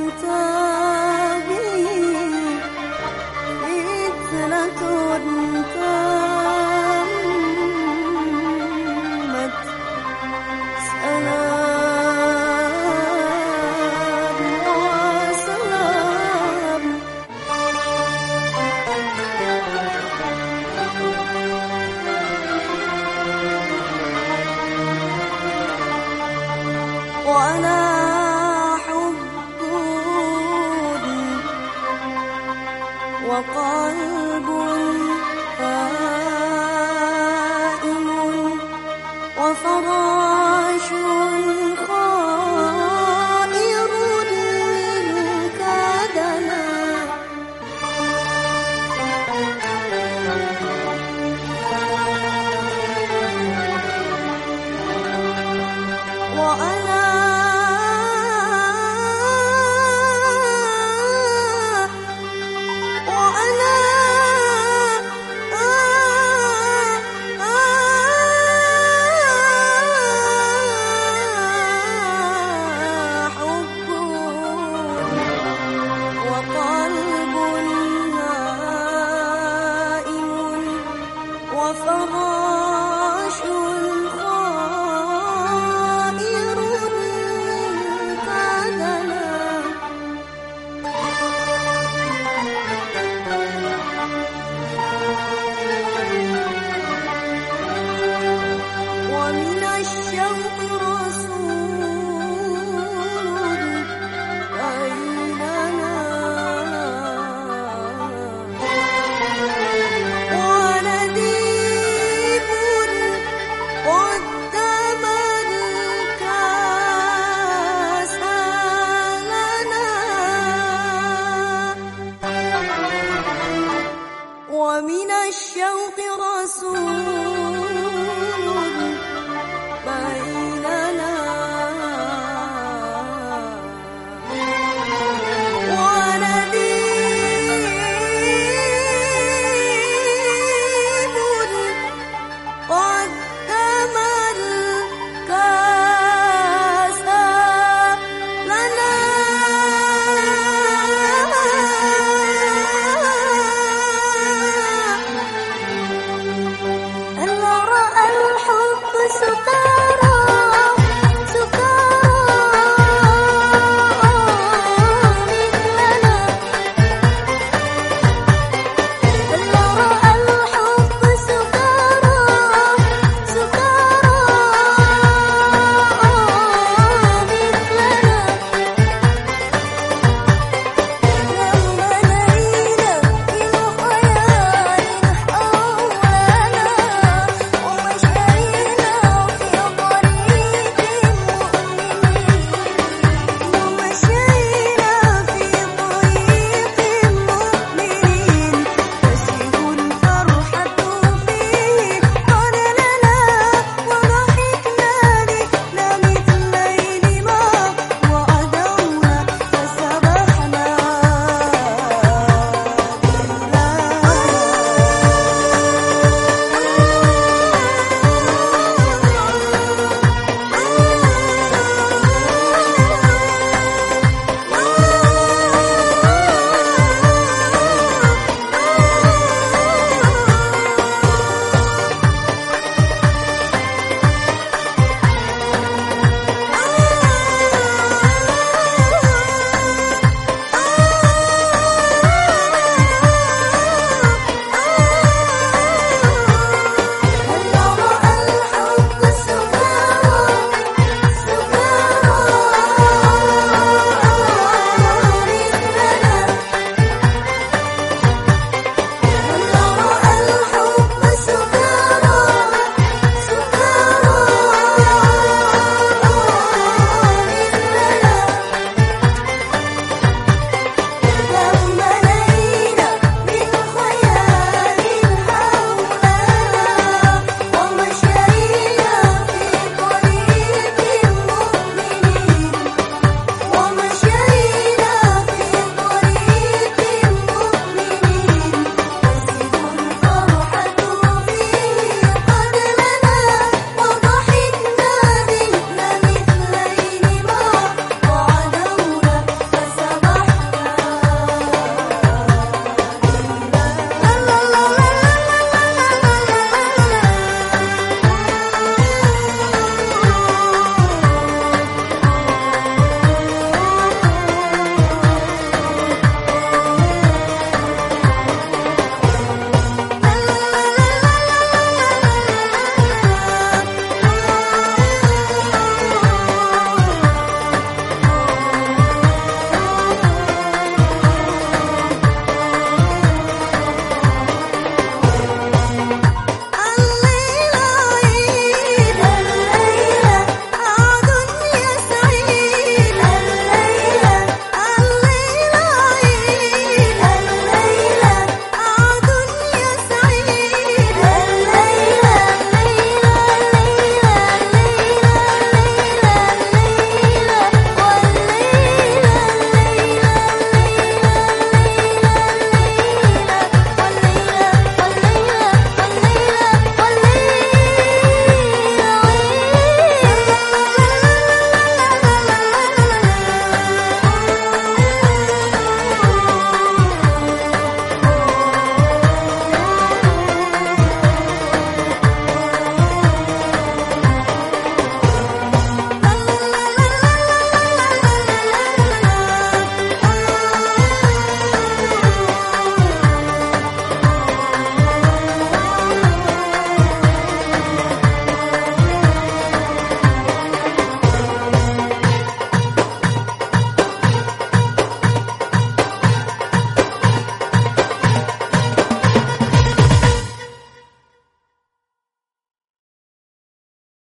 Santa. وقلب